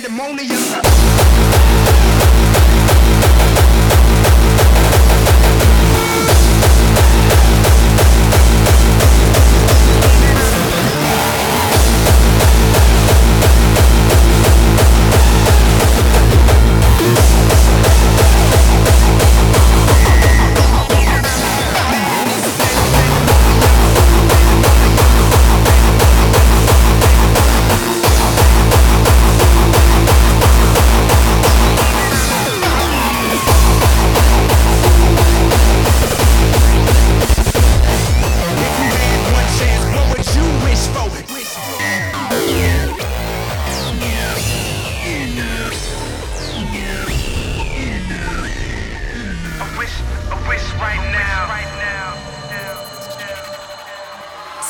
pandemonium.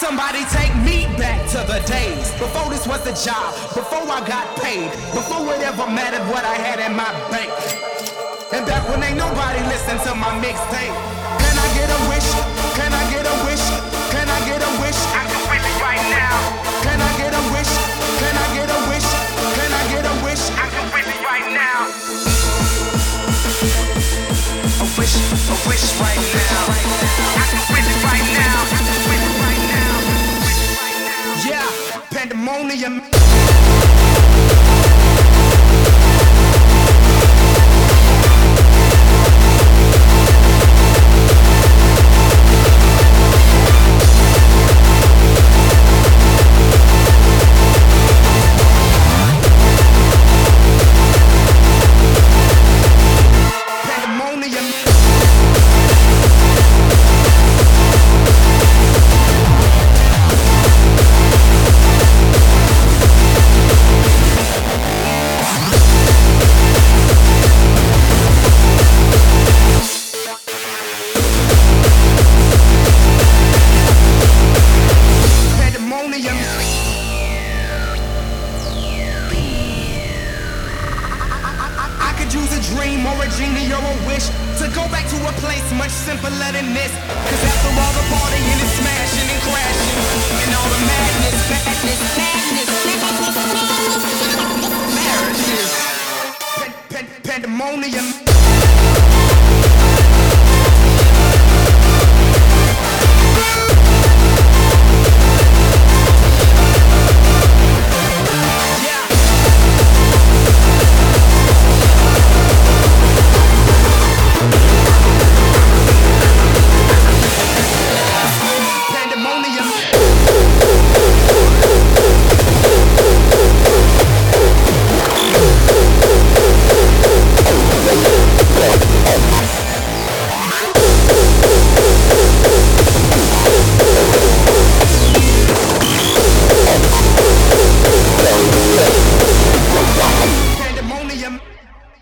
Somebody take me back to the days before this was a job, before I got paid, before it ever mattered what I had in my bank. And back when ain't nobody listened to my mixtape. Can I get a wish? Can I Yeah pandemonium. Dream or a genie or a wish to go back to a place much simpler than this. Cause after all the partying and smashing and crashing and all the madness, madness, madness, madness, pan- pandemonium.